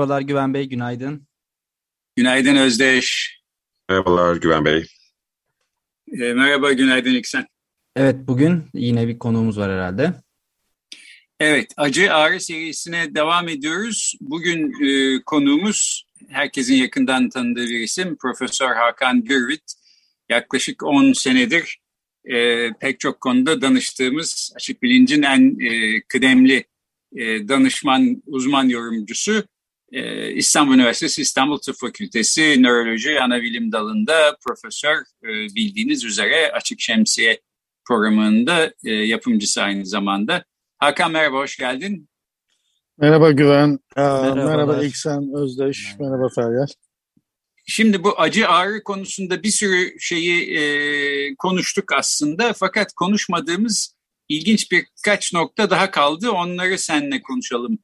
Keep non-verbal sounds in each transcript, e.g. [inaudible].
Merhabalar Güven Bey, günaydın. Günaydın Özdeş. Merhabalar Güven Bey. E, merhaba, günaydın İksen. Evet, bugün yine bir konuğumuz var herhalde. Evet, Acı Ağrı serisine devam ediyoruz. Bugün e, konuğumuz herkesin yakından tanıdığı bir isim Profesör Hakan Gürvit. Yaklaşık 10 senedir e, pek çok konuda danıştığımız Açık Bilincin en e, kıdemli e, danışman, uzman yorumcusu. E, İstanbul Üniversitesi İstanbul Tıp Fakültesi Nöroloji Anabilim Dalı'nda profesör e, bildiğiniz üzere Açık Şemsiye programında e, yapımcısı aynı zamanda. Hakan merhaba, hoş geldin. Merhaba Güven, Aa, merhaba İksen Özdeş, merhaba, merhaba Feryal. Şimdi bu acı ağrı konusunda bir sürü şeyi e, konuştuk aslında fakat konuşmadığımız ilginç birkaç nokta daha kaldı. Onları seninle konuşalım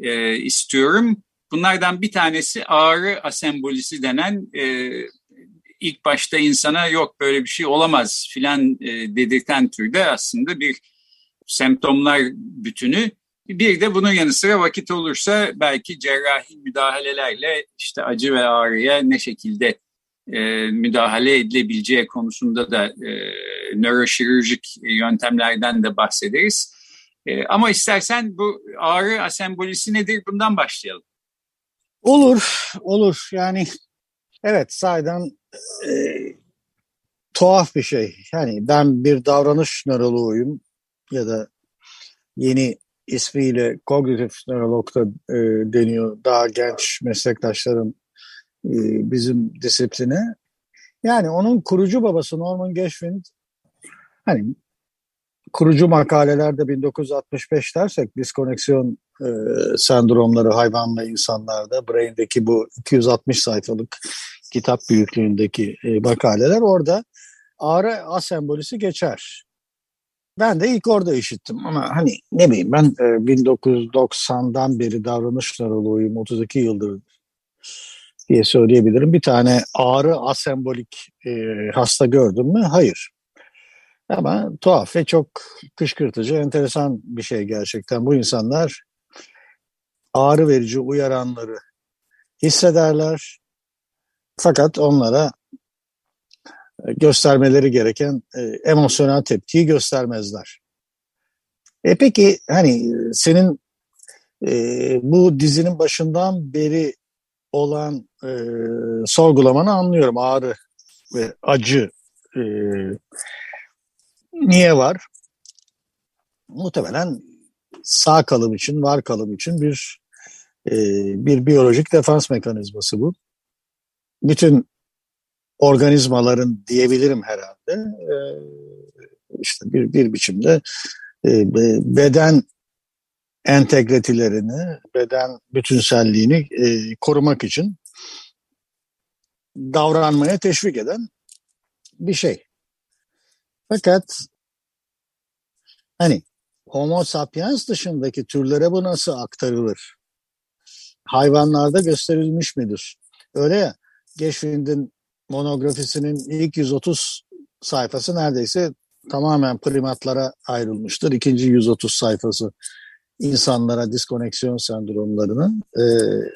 e, istiyorum. Bunlardan bir tanesi ağrı asembolisi denen e, ilk başta insana yok böyle bir şey olamaz filan e, dedirten türde aslında bir semptomlar bütünü. Bir de bunun yanı sıra vakit olursa belki cerrahi müdahalelerle işte acı ve ağrıya ne şekilde e, müdahale edilebileceği konusunda da e, nöroşirurjik yöntemlerden de bahsederiz. E, ama istersen bu ağrı asembolisi nedir bundan başlayalım. Olur, olur. Yani evet sayeden e, tuhaf bir şey. Yani ben bir davranış nöroloğuyum ya da yeni ismiyle kognitif nörolog da e, deniyor daha genç meslektaşlarım e, bizim disipline. Yani onun kurucu babası Norman Geschwind hani kurucu makalelerde 1965 dersek diskoneksiyon e, sendromları hayvanla insanlarda Brain'deki bu 260 sayfalık kitap büyüklüğündeki e, makaleler orada ağrı asembolisi geçer. Ben de ilk orada işittim ama hani ne bileyim ben e, 1990'dan beri davranış nöroloğuyum 32 yıldır diye söyleyebilirim. Bir tane ağrı asembolik e, hasta gördüm mü? Hayır. Ama tuhaf ve çok kışkırtıcı, enteresan bir şey gerçekten. Bu insanlar ağrı verici uyaranları hissederler. Fakat onlara göstermeleri gereken e, emosyonel tepkiyi göstermezler. E peki hani senin e, bu dizinin başından beri olan e, sorgulamanı anlıyorum. Ağrı ve acı e, niye var? Muhtemelen sağ kalım için, var kalım için bir e, bir biyolojik defans mekanizması bu. Bütün organizmaların diyebilirim herhalde e, işte bir, bir biçimde e, beden entegretilerini, beden bütünselliğini e, korumak için davranmaya teşvik eden bir şey. Fakat hani Homo sapiens dışındaki türlere bu nasıl aktarılır? Hayvanlarda gösterilmiş midir? Öyle ya, Geschwind'in monografisinin ilk 130 sayfası neredeyse tamamen primatlara ayrılmıştır. İkinci 130 sayfası insanlara diskoneksiyon sendromlarının e,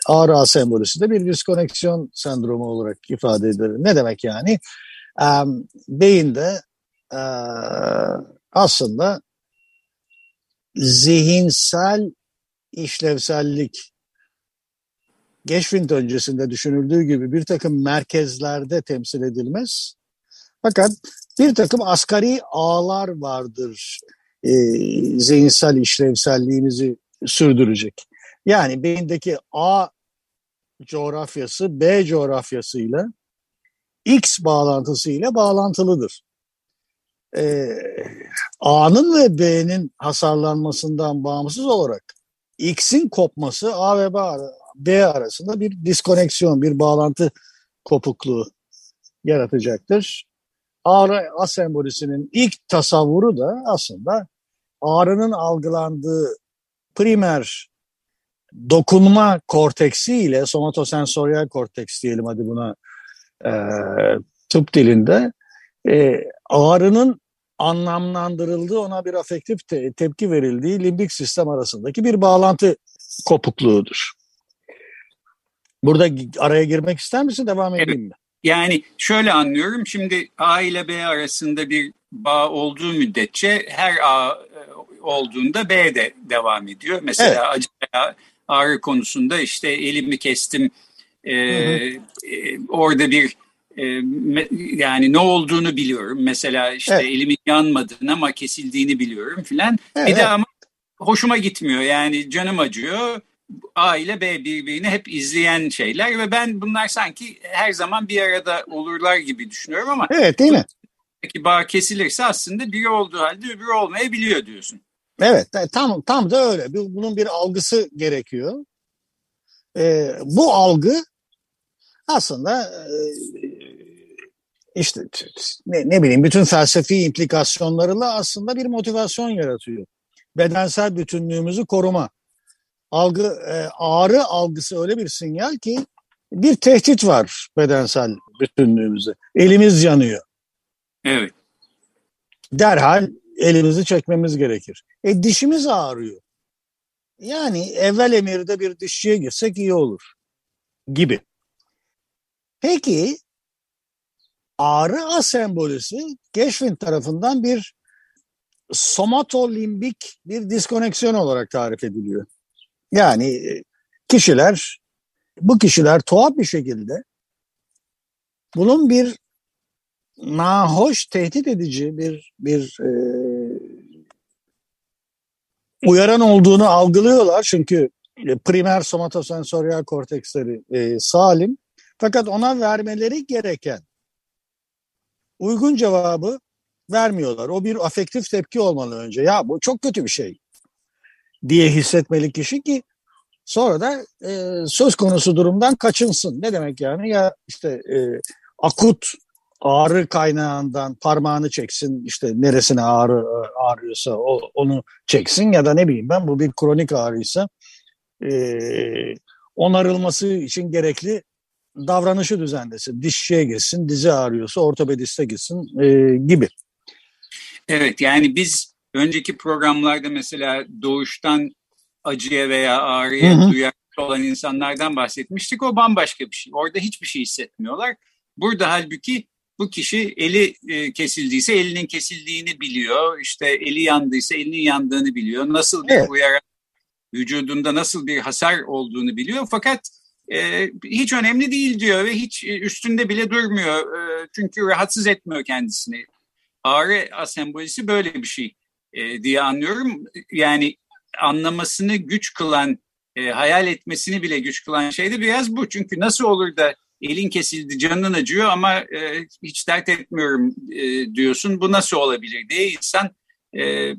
ağrı asembolisi de bir diskoneksiyon sendromu olarak ifade edilir. Ne demek yani? E, beyinde e, aslında zihinsel işlevsellik Geschwind öncesinde düşünüldüğü gibi bir takım merkezlerde temsil edilmez. Fakat bir takım asgari ağlar vardır e, zihinsel işlevselliğimizi sürdürecek. Yani beyindeki A coğrafyası B coğrafyasıyla X bağlantısıyla bağlantılıdır. Ee, A'nın ve B'nin hasarlanmasından bağımsız olarak X'in kopması A ve B, B arasında bir diskoneksiyon, bir bağlantı kopukluğu yaratacaktır. Ağrı A sembolisinin ilk tasavvuru da aslında ağrının algılandığı primer dokunma korteksi ile somatosensoryal korteks diyelim hadi buna e, tıp dilinde e, ağrının anlamlandırıldığı ona bir afektif te- tepki verildiği limbik sistem arasındaki bir bağlantı kopukluğudur. Burada araya girmek ister misin? Devam edeyim mi? Yani şöyle anlıyorum. Şimdi A ile B arasında bir bağ olduğu müddetçe her A e, olduğunda B de devam ediyor. Mesela evet. acı ağrı konusunda işte elimi kestim. E, hı hı. E, orada bir yani ne olduğunu biliyorum. Mesela işte evet. elimin yanmadığını ama kesildiğini biliyorum filan. Evet, bir de ama hoşuma gitmiyor. Yani canım acıyor. A ile B birbirini hep izleyen şeyler ve ben bunlar sanki her zaman bir arada olurlar gibi düşünüyorum ama Evet değil mi? Peki bağ kesilirse aslında biri olduğu halde öbürü olmayabiliyor diyorsun. Evet tam tam da öyle. Bunun bir algısı gerekiyor. Ee, bu algı aslında e, işte ne, ne bileyim bütün felsefi implikasyonlarıyla aslında bir motivasyon yaratıyor. Bedensel bütünlüğümüzü koruma. Algı e, ağrı algısı öyle bir sinyal ki bir tehdit var bedensel bütünlüğümüze. Elimiz yanıyor. Evet. Derhal elimizi çekmemiz gerekir. E dişimiz ağrıyor. Yani evvel emirde bir dişçiye girsek iyi olur gibi. Peki ağrı asembolisi Geschwind tarafından bir somatolimbik bir diskoneksiyon olarak tarif ediliyor. Yani e, kişiler, bu kişiler tuhaf bir şekilde bunun bir nahoş, tehdit edici bir bir e, uyaran olduğunu algılıyorlar. Çünkü e, primer somatosensoryal korteksleri e, salim. Fakat ona vermeleri gereken uygun cevabı vermiyorlar. O bir afektif tepki olmalı önce. Ya bu çok kötü bir şey diye hissetmeli kişi ki sonra da e, söz konusu durumdan kaçınsın. Ne demek yani? Ya işte e, akut ağrı kaynağından parmağını çeksin işte neresine ağrı ağrıyorsa o, onu çeksin ya da ne bileyim ben bu bir kronik ağrıysa e, onarılması için gerekli davranışı düzenlesin. Dişçiye gitsin, dizi ağrıyorsa ortopediste gitsin e, gibi. Evet yani biz önceki programlarda mesela doğuştan acıya veya ağrıya duyarlı olan insanlardan bahsetmiştik. O bambaşka bir şey. Orada hiçbir şey hissetmiyorlar. Burada halbuki bu kişi eli e, kesildiyse elinin kesildiğini biliyor. İşte eli yandıysa elinin yandığını biliyor. Nasıl bir evet. uyarı vücudunda nasıl bir hasar olduğunu biliyor. Fakat e, hiç önemli değil diyor ve hiç üstünde bile durmuyor. E, çünkü rahatsız etmiyor kendisini. Ağrı asembolisi böyle bir şey e, diye anlıyorum. Yani anlamasını güç kılan, e, hayal etmesini bile güç kılan şey de biraz bu. Çünkü nasıl olur da elin kesildi, canın acıyor ama e, hiç dert etmiyorum e, diyorsun. Bu nasıl olabilir diye insan e,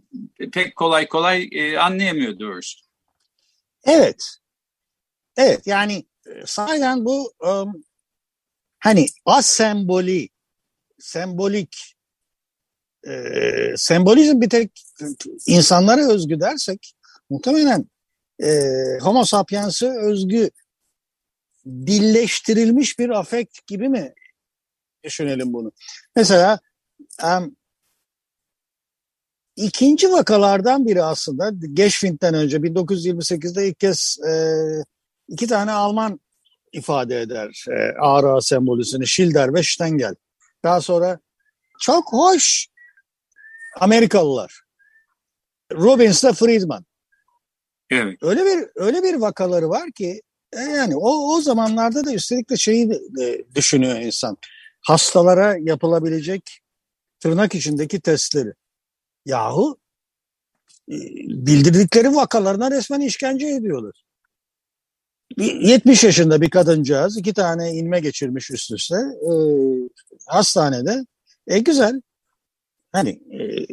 pek kolay kolay e, anlayamıyor doğrusu. Evet. Evet yani sahiden bu um, hani asemboli, sembolik e, sembolizm bir tek insanlara özgü dersek muhtemelen e, homo sapiens'e özgü dilleştirilmiş bir afekt gibi mi düşünelim bunu? Mesela um, ikinci vakalardan biri aslında Geschwind'den önce 1928'de ilk kez e, iki tane Alman ifade eder e, ağrı sembolüsünü Schilder ve Stengel. Daha sonra çok hoş Amerikalılar. Robbins ile Friedman. Evet. Öyle bir öyle bir vakaları var ki e, yani o o zamanlarda da üstelik de şeyi de düşünüyor insan. Hastalara yapılabilecek tırnak içindeki testleri. Yahu e, bildirdikleri vakalarına resmen işkence ediyorlar. 70 yaşında bir kadıncağız iki tane inme geçirmiş üst üste e, hastanede. E güzel. Hani e,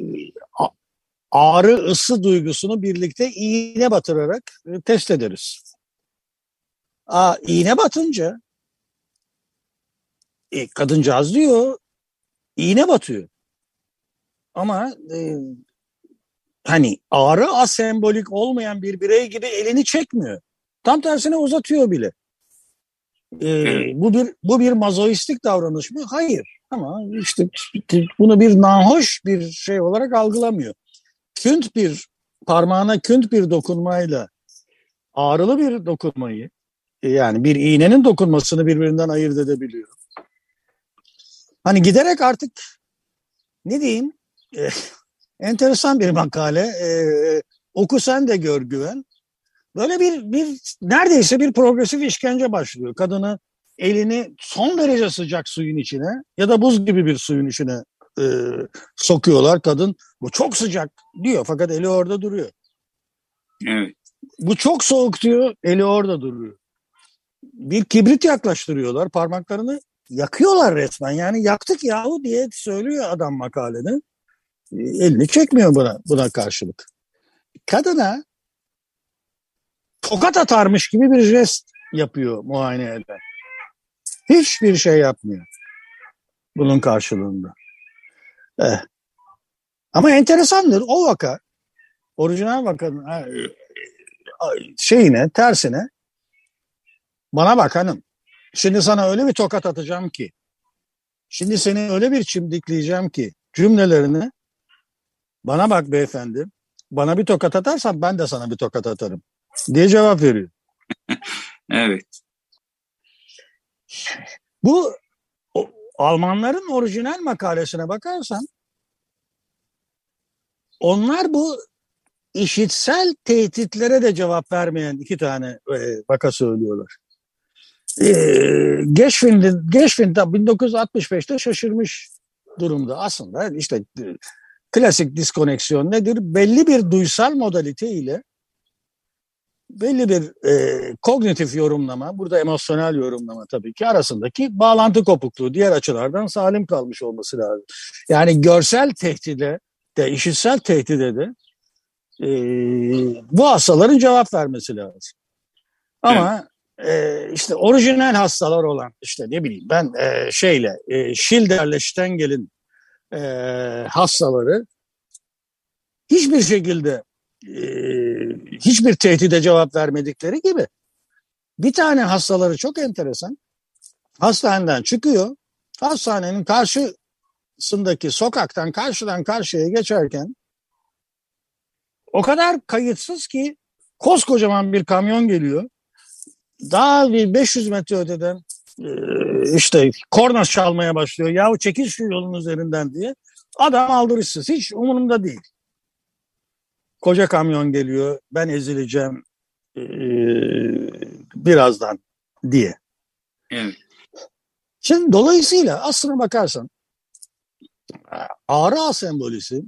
ağrı ısı duygusunu birlikte iğne batırarak e, test ederiz. Aa, iğne batınca e, kadıncağız diyor iğne batıyor. Ama e, hani ağrı asembolik olmayan bir birey gibi elini çekmiyor. Tam tersine uzatıyor bile. Ee, bu bir bu bir mazoistik davranış mı? Hayır. Ama işte bunu bir nahoş bir şey olarak algılamıyor. Künt bir parmağına künt bir dokunmayla ağrılı bir dokunmayı yani bir iğnenin dokunmasını birbirinden ayırt edebiliyor. Hani giderek artık ne diyeyim e, enteresan bir makale e, oku sen de gör güven. Böyle bir, bir neredeyse bir progresif işkence başlıyor. Kadını elini son derece sıcak suyun içine ya da buz gibi bir suyun içine e, sokuyorlar. Kadın bu çok sıcak diyor fakat eli orada duruyor. Evet. Bu çok soğuk diyor eli orada duruyor. Bir kibrit yaklaştırıyorlar parmaklarını yakıyorlar resmen yani yaktık yahu diye söylüyor adam makalede. E, elini çekmiyor buna, buna karşılık. Kadına tokat atarmış gibi bir jest yapıyor muayene eden. Hiçbir şey yapmıyor bunun karşılığında. Eh. Ama enteresandır o vaka orijinal vakanın şeyine tersine bana bak hanım şimdi sana öyle bir tokat atacağım ki şimdi seni öyle bir çimdikleyeceğim ki cümlelerini bana bak beyefendi bana bir tokat atarsan ben de sana bir tokat atarım diye cevap veriyor. [laughs] evet. Bu o, Almanların orijinal makalesine bakarsan onlar bu işitsel tehditlere de cevap vermeyen iki tane e, vaka söylüyorlar. E, Geschwind'in Geschwind 1965'te şaşırmış durumda aslında işte e, klasik diskoneksiyon nedir? Belli bir duysal modalite ile belli bir e, kognitif yorumlama, burada emosyonel yorumlama tabii ki arasındaki bağlantı kopukluğu diğer açılardan salim kalmış olması lazım. Yani görsel tehdide de, işitsel tehdide de e, bu hastaların cevap vermesi lazım. Ama e, işte orijinal hastalar olan işte ne bileyim ben e, şeyle e, Schilder'le Stengel'in e, hastaları hiçbir şekilde e, hiçbir tehdide cevap vermedikleri gibi bir tane hastaları çok enteresan hastaneden çıkıyor hastanenin karşısındaki sokaktan karşıdan karşıya geçerken o kadar kayıtsız ki koskocaman bir kamyon geliyor daha bir 500 metre öteden e, işte korna çalmaya başlıyor. Yahu çekil şu yolun üzerinden diye. Adam aldırışsız. Hiç umurumda değil koca kamyon geliyor ben ezileceğim e, birazdan diye. Evet. Şimdi dolayısıyla aslına bakarsan ağrı asembolisi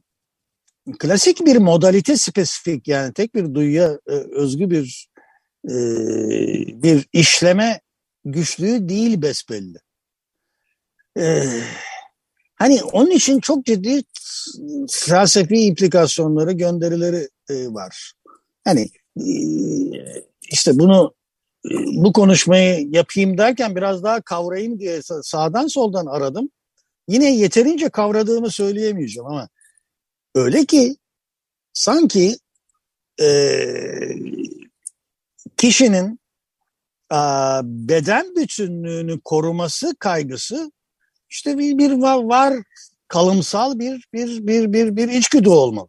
klasik bir modalite spesifik yani tek bir duyuya e, özgü bir e, bir işleme güçlüğü değil besbelli. E, Hani onun için çok ciddi felsefi implikasyonları, gönderileri e, var. Hani e, işte bunu e, bu konuşmayı yapayım derken biraz daha kavrayayım diye sağdan soldan aradım. Yine yeterince kavradığımı söyleyemeyeceğim ama öyle ki sanki e, kişinin a, beden bütünlüğünü koruması kaygısı işte bir, bir var, var kalımsal bir bir bir bir bir içgüdü olmalı.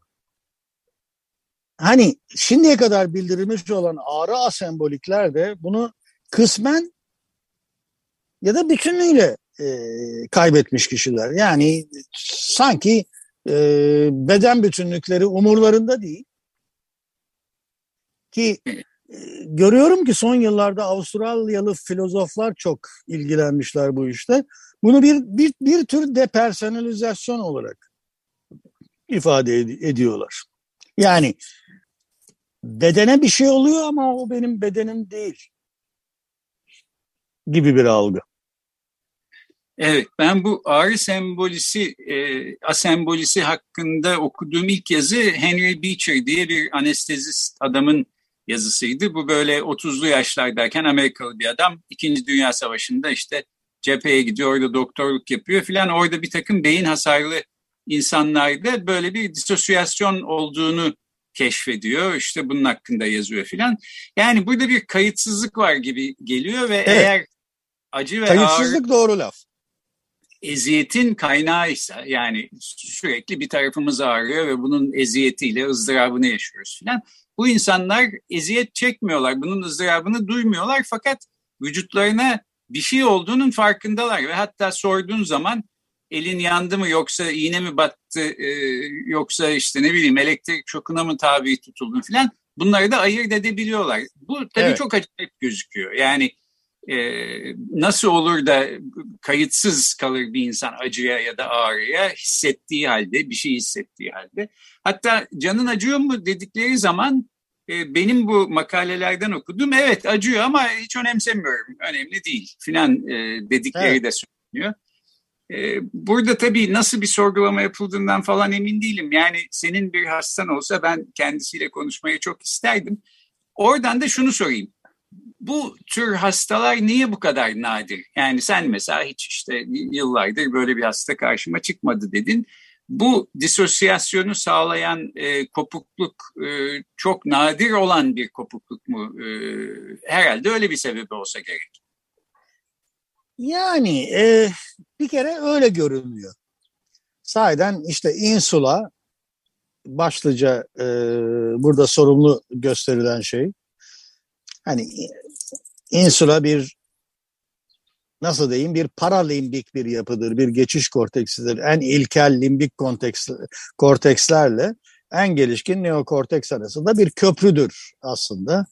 Hani şimdiye kadar bildirilmiş olan ağrı asembolikler de bunu kısmen ya da bütünüyle e, kaybetmiş kişiler. Yani sanki e, beden bütünlükleri umurlarında değil. Ki görüyorum ki son yıllarda Avustralyalı filozoflar çok ilgilenmişler bu işte. Bunu bir, bir, bir tür depersonalizasyon olarak ifade ed- ediyorlar. Yani bedene bir şey oluyor ama o benim bedenim değil gibi bir algı. Evet, ben bu ağrı sembolisi, e, asembolisi hakkında okuduğum ilk yazı Henry Beecher diye bir anestezist adamın yazısıydı. Bu böyle 30'lu yaşlardayken Amerikalı bir adam. İkinci Dünya Savaşı'nda işte cepheye gidiyor, orada doktorluk yapıyor filan. Orada bir takım beyin hasarlı insanlarda böyle bir disosyasyon olduğunu keşfediyor. İşte bunun hakkında yazıyor filan. Yani burada bir kayıtsızlık var gibi geliyor ve evet. eğer acı ve Kayıtsızlık ağrı... doğru laf eziyetin kaynağıysa yani sürekli bir tarafımız ağrıyor ve bunun eziyetiyle ızdırabını yaşıyoruz filan. Bu insanlar eziyet çekmiyorlar, bunun ızdırabını duymuyorlar fakat vücutlarına bir şey olduğunun farkındalar ve hatta sorduğun zaman elin yandı mı yoksa iğne mi battı e, yoksa işte ne bileyim elektrik şokuna mı tabi tutuldun filan bunları da ayırt edebiliyorlar. Bu tabii evet. çok acayip gözüküyor. Yani e, nasıl olur da kayıtsız kalır bir insan acıya ya da ağrıya hissettiği halde, bir şey hissettiği halde. Hatta canın acıyor mu dedikleri zaman e, benim bu makalelerden okudum. Evet acıyor ama hiç önemsemiyorum, önemli değil filan e, dedikleri evet. de söyleniyor. E, burada tabii nasıl bir sorgulama yapıldığından falan emin değilim. Yani senin bir hastan olsa ben kendisiyle konuşmayı çok isterdim. Oradan da şunu sorayım bu tür hastalar niye bu kadar nadir? Yani sen mesela hiç işte yıllardır böyle bir hasta karşıma çıkmadı dedin. Bu disosyasyonu sağlayan e, kopukluk e, çok nadir olan bir kopukluk mu? E, herhalde öyle bir sebebi olsa gerek. Yani e, bir kere öyle görünüyor. Sahiden işte insula başlıca e, burada sorumlu gösterilen şey. Hani insula bir nasıl diyeyim bir paralimbik bir yapıdır, bir geçiş korteksidir. En ilkel limbik konteks, kortekslerle en gelişkin neokorteks arasında bir köprüdür aslında.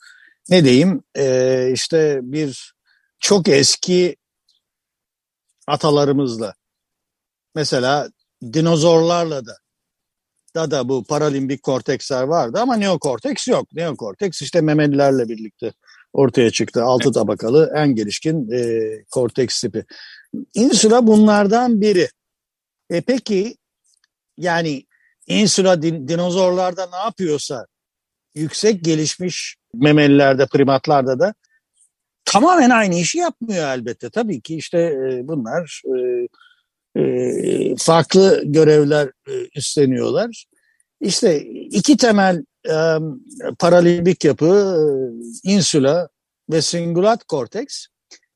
Ne diyeyim ee, işte bir çok eski atalarımızla mesela dinozorlarla da da da bu paralimbik korteksler vardı ama neokorteks yok. Neokorteks işte memelilerle birlikte ortaya çıktı. Altı tabakalı en gelişkin e, korteks tipi. Insula bunlardan biri. E peki yani insula din, dinozorlarda ne yapıyorsa yüksek gelişmiş memelilerde, primatlarda da tamamen aynı işi yapmıyor elbette. Tabii ki işte e, bunlar e, e, farklı görevler e, üstleniyorlar. İşte iki temel e, paralimbik yapı, insula ve singulat korteks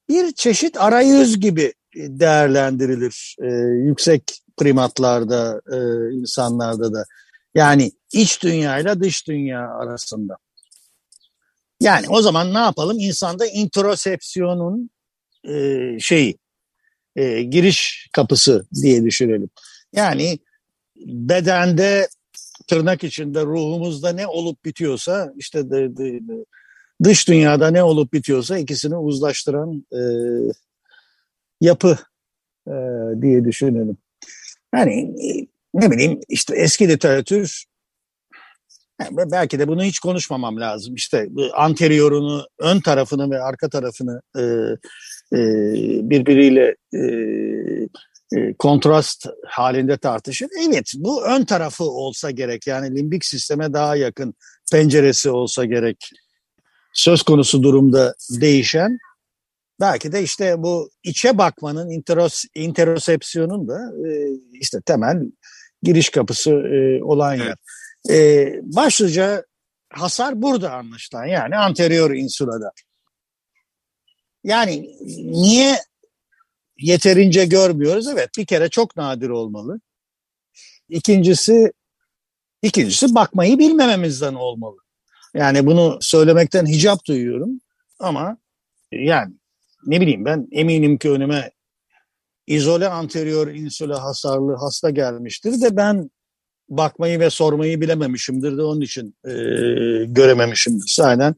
bir çeşit arayüz gibi değerlendirilir e, yüksek primatlarda, e, insanlarda da. Yani iç dünya ile dış dünya arasında. Yani o zaman ne yapalım? İnsanda introsepsiyonun e, şeyi, e, giriş kapısı diye düşünelim. Yani bedende tırnak içinde ruhumuzda ne olup bitiyorsa işte de, de, de, dış dünyada ne olup bitiyorsa ikisini uzlaştıran e, yapı e, diye düşünelim. Yani e, ne bileyim işte eski literatür yani belki de bunu hiç konuşmamam lazım. İşte anteriorunu, ön tarafını ve arka tarafını e, e, birbiriyle e, e, kontrast halinde tartışır. Evet bu ön tarafı olsa gerek yani limbik sisteme daha yakın penceresi olsa gerek. Söz konusu durumda değişen belki de işte bu içe bakmanın interos, interosepsiyonun da e, işte temel giriş kapısı e, olan yer. E, başlıca hasar burada anlaşılan yani anterior insulada. Yani niye yeterince görmüyoruz. Evet bir kere çok nadir olmalı. İkincisi ikincisi bakmayı bilmememizden olmalı. Yani bunu söylemekten hicap duyuyorum ama yani ne bileyim ben eminim ki önüme izole anterior insula hasarlı hasta gelmiştir de ben bakmayı ve sormayı bilememişimdir de onun için e, görememişimdir. Zaten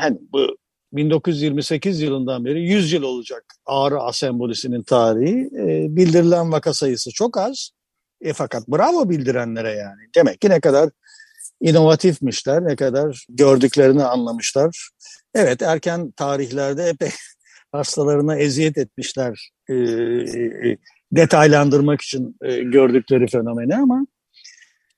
yani bu 1928 yılından beri 100 yıl olacak ağrı asembolisinin tarihi. E, bildirilen vaka sayısı çok az. E, fakat bravo bildirenlere yani. Demek ki ne kadar inovatifmişler, ne kadar gördüklerini anlamışlar. Evet erken tarihlerde epey [laughs] hastalarına eziyet etmişler e, e, detaylandırmak için e, gördükleri fenomeni ama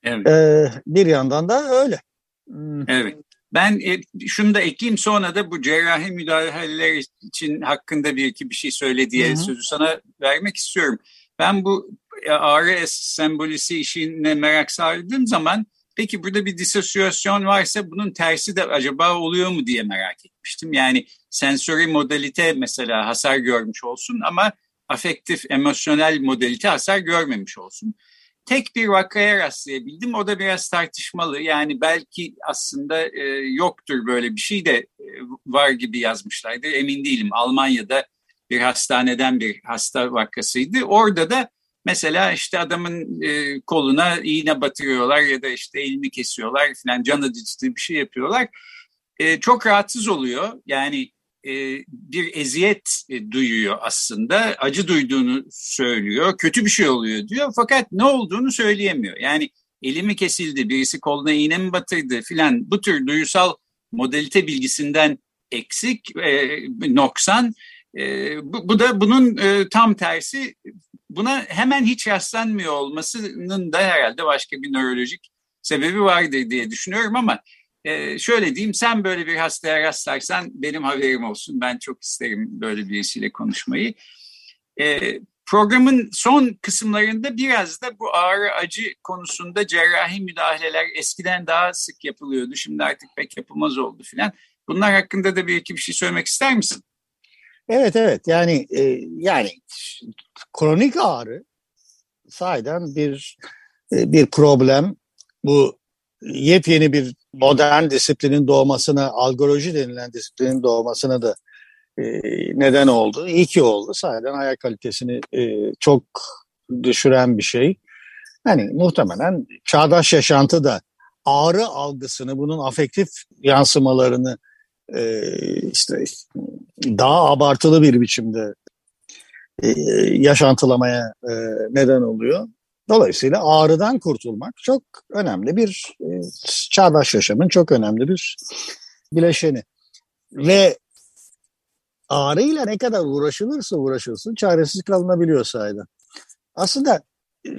Evet. e, bir yandan da öyle. Hmm. Evet. Ben e, şunu da ekleyeyim sonra da bu cerrahi müdahaleler için hakkında bir iki bir şey söyle diye Hı hı. sözü sana vermek istiyorum. Ben bu e, ağrı sembolisi işine merak sardığım zaman peki burada bir disosyasyon varsa bunun tersi de acaba oluyor mu diye merak etmiştim. Yani sensori modalite mesela hasar görmüş olsun ama afektif, emosyonel modalite hasar görmemiş olsun tek bir vakaya rastlayabildim. O da biraz tartışmalı. Yani belki aslında e, yoktur böyle bir şey de e, var gibi yazmışlardır. Emin değilim. Almanya'da bir hastaneden bir hasta vakasıydı. Orada da mesela işte adamın e, koluna iğne batırıyorlar ya da işte elini kesiyorlar falan can acıtıcı bir şey yapıyorlar. E, çok rahatsız oluyor. Yani bir eziyet e, duyuyor aslında. Acı duyduğunu söylüyor. Kötü bir şey oluyor diyor. Fakat ne olduğunu söyleyemiyor. Yani elimi kesildi, birisi koluna iğne mi batırdı filan bu tür duysal modalite bilgisinden eksik, e, noksan. E, bu, bu da bunun e, tam tersi. Buna hemen hiç rastlanmıyor olmasının da herhalde başka bir nörolojik sebebi vardır diye düşünüyorum ama ee, şöyle diyeyim sen böyle bir hastaya rastlarsan benim haberim olsun. Ben çok isterim böyle birisiyle konuşmayı. Ee, programın son kısımlarında biraz da bu ağrı acı konusunda cerrahi müdahaleler eskiden daha sık yapılıyordu. Şimdi artık pek yapılmaz oldu filan. Bunlar hakkında da bir iki bir şey söylemek ister misin? Evet evet yani e, yani kronik ağrı sahiden bir e, bir problem. Bu yepyeni bir modern disiplinin doğmasına, algoloji denilen disiplinin doğmasına da e, neden oldu. İyi ki oldu. Sahiden hayat kalitesini e, çok düşüren bir şey. Hani muhtemelen çağdaş yaşantı da ağrı algısını, bunun afektif yansımalarını e, işte daha abartılı bir biçimde e, yaşantılamaya e, neden oluyor. Dolayısıyla ağrıdan kurtulmak çok önemli bir e, çağdaş yaşamın çok önemli bir bileşeni. Ve ağrıyla ne kadar uğraşılırsa uğraşılsın çaresiz kalınabiliyor sahiden. Aslında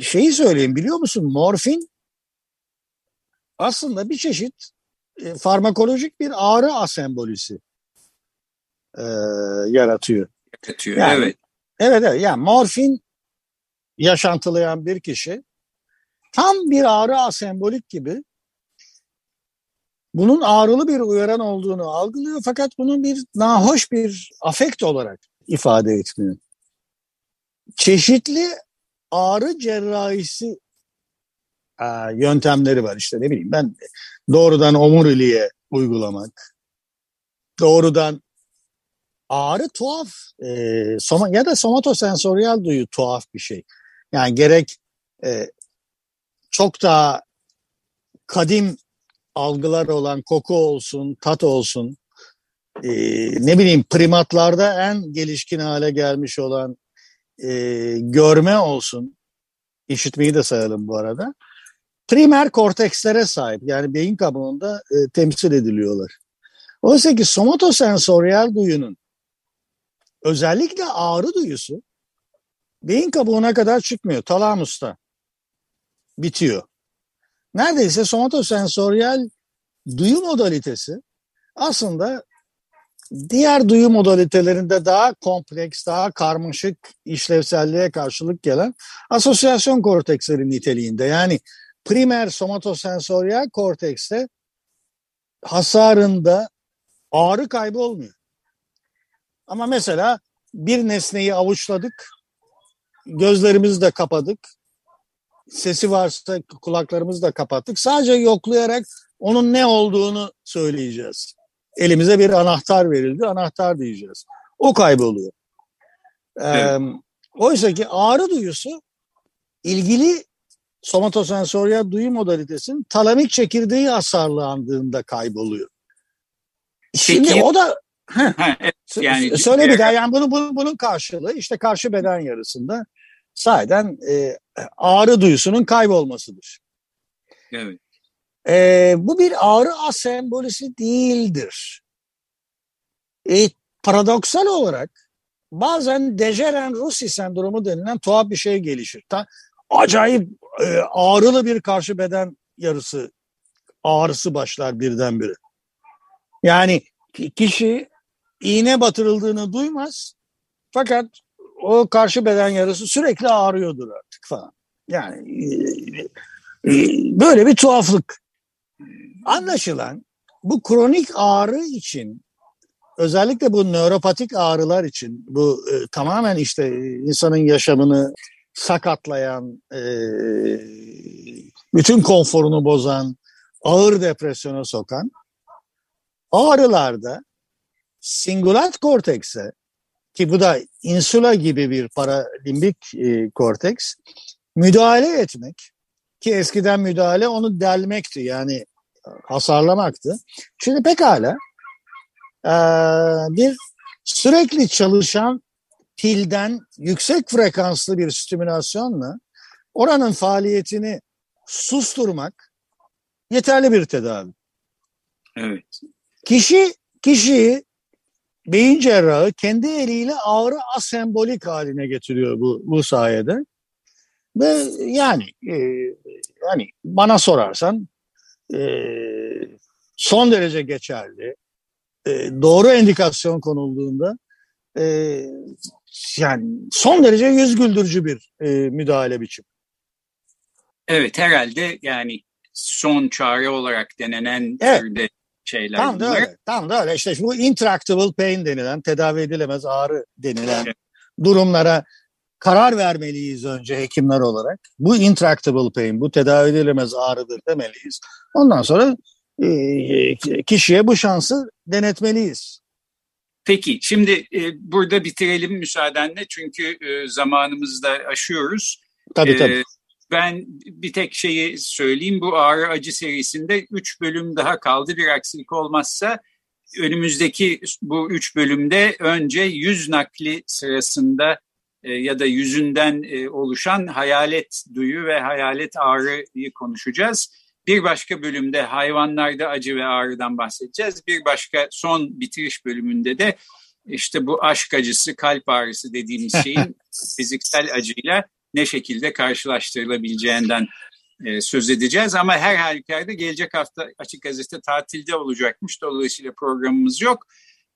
şeyi söyleyeyim biliyor musun morfin aslında bir çeşit e, farmakolojik bir ağrı asembolisi e, yaratıyor. Yaratıyor, Yani- evet. Evet evet yani morfin yaşantılayan bir kişi tam bir ağrı asembolik gibi bunun ağrılı bir uyaran olduğunu algılıyor fakat bunun bir nahoş bir afekt olarak ifade etmiyor. Çeşitli ağrı cerrahisi e, yöntemleri var işte ne bileyim ben doğrudan omuriliğe uygulamak, doğrudan ağrı tuhaf e, soma, ya da somatosensoryal duyu tuhaf bir şey. Yani gerek e, çok daha kadim algılar olan koku olsun, tat olsun, e, ne bileyim primatlarda en gelişkin hale gelmiş olan e, görme olsun, işitmeyi de sayalım bu arada. Primer kortekslere sahip yani beyin kabuğunda e, temsil ediliyorlar. Oysa ki somatosensoryal duyunun özellikle ağrı duyusu beyin kabuğuna kadar çıkmıyor. Talamusta bitiyor. Neredeyse somatosensoryal duyu modalitesi aslında diğer duyu modalitelerinde daha kompleks, daha karmaşık işlevselliğe karşılık gelen asosyasyon korteksleri niteliğinde. Yani primer somatosensoryal kortekste hasarında ağrı kaybı olmuyor. Ama mesela bir nesneyi avuçladık, gözlerimizi de kapadık, sesi varsa kulaklarımızı da kapattık. Sadece yoklayarak onun ne olduğunu söyleyeceğiz. Elimize bir anahtar verildi, anahtar diyeceğiz. O kayboluyor. Evet. Ee, oysa ki ağrı duyusu ilgili somatosensoryal duyu modalitesinin talamik çekirdeği hasarlandığında kayboluyor. Şimdi Peki- o da [laughs] Ha, evet, yani sö- Söyle bir daha yani bunun, bunun, bunun karşılığı işte karşı beden yarısında sahiden e, ağrı duyusunun kaybolmasıdır. evet. E, bu bir ağrı asembolisi değildir. E, paradoksal olarak bazen Dejeran-Russi sendromu denilen tuhaf bir şey gelişir. Ta, acayip e, ağrılı bir karşı beden yarısı ağrısı başlar birdenbire. Yani kişi iğne batırıldığını duymaz fakat o karşı beden yarısı sürekli ağrıyordur artık falan. Yani e, e, böyle bir tuhaflık. Anlaşılan bu kronik ağrı için özellikle bu nöropatik ağrılar için bu e, tamamen işte insanın yaşamını sakatlayan, e, bütün konforunu bozan, ağır depresyona sokan ağrılarda singulat kortekse ki bu da insula gibi bir paralimbik e, korteks müdahale etmek ki eskiden müdahale onu delmekti yani hasarlamaktı. Şimdi pekala e, bir sürekli çalışan pilden yüksek frekanslı bir stimülasyonla oranın faaliyetini susturmak yeterli bir tedavi. Evet. Kişi kişiyi beyin cerrahı kendi eliyle ağrı asembolik haline getiriyor bu bu sayede. Ve yani e, yani bana sorarsan e, son derece geçerli. E, doğru endikasyon konulduğunda e, yani son derece yüz güldürücü bir e, müdahale biçimi. Evet herhalde yani son çare olarak denenen evet. türde şeyler Tam da öyle. Tam da öyle. İşte bu intractable pain denilen, tedavi edilemez ağrı denilen durumlara karar vermeliyiz önce hekimler olarak. Bu intractable pain, bu tedavi edilemez ağrıdır demeliyiz. Ondan sonra e, kişiye bu şansı denetmeliyiz. Peki şimdi e, burada bitirelim müsaadenle çünkü e, zamanımızı da aşıyoruz. Tabii tabii. Ben bir tek şeyi söyleyeyim. Bu ağrı acı serisinde 3 bölüm daha kaldı. Bir aksilik olmazsa önümüzdeki bu 3 bölümde önce yüz nakli sırasında e, ya da yüzünden e, oluşan hayalet duyu ve hayalet ağrıyı konuşacağız. Bir başka bölümde hayvanlarda acı ve ağrıdan bahsedeceğiz. Bir başka son bitiriş bölümünde de işte bu aşk acısı, kalp ağrısı dediğimiz şeyin [laughs] fiziksel acıyla ne şekilde karşılaştırılabileceğinden e, söz edeceğiz. Ama her halükarda gelecek hafta Açık Gazete tatilde olacakmış. Dolayısıyla programımız yok.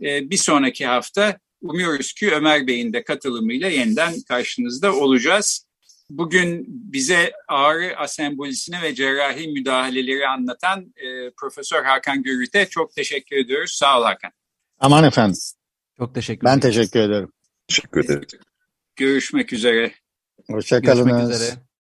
E, bir sonraki hafta umuyoruz ki Ömer Bey'in de katılımıyla yeniden karşınızda olacağız. Bugün bize ağrı asembolisini ve cerrahi müdahaleleri anlatan e, Profesör Hakan Gürüt'e çok teşekkür ediyoruz. Sağ ol Hakan. Aman efendim. Çok teşekkür Ben ederim. teşekkür ederim. Teşekkür ederim. Görüşmek üzere. Hoşçakalın. Görüşmek üzere.